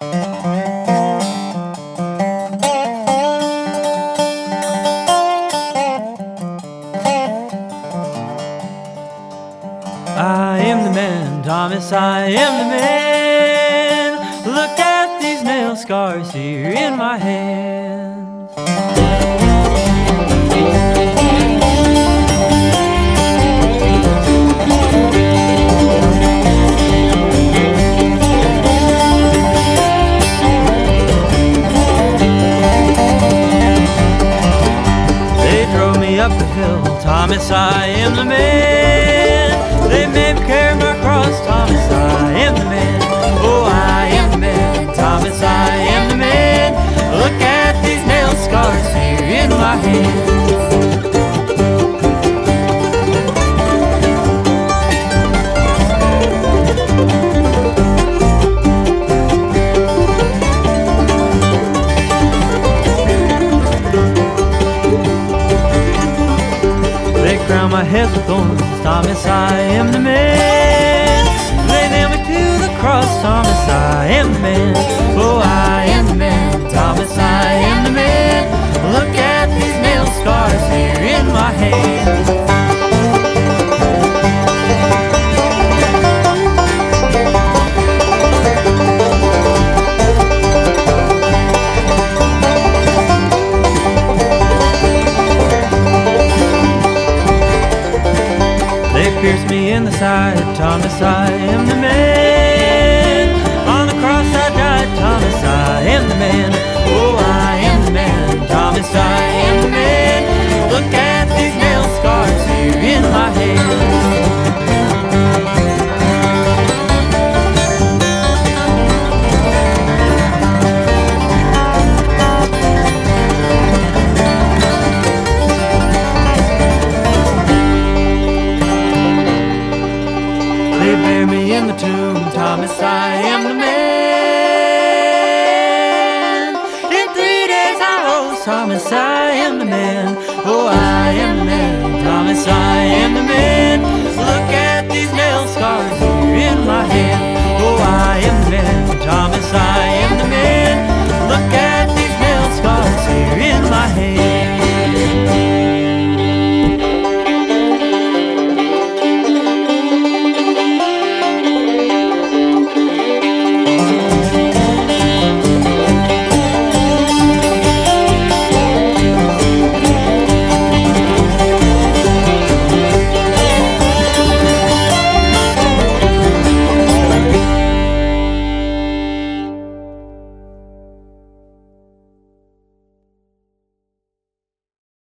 I am the man, Thomas, I am the man. Look at these nail scars here in my hands. promise I am the man They me My head with thorns, Thomas, I am the man. They pierced me in the side, Thomas, I am the man. In the tomb, Thomas, I am the man. In three days I rose, Thomas, I am the man. Oh, I am the man, Thomas, I am the man.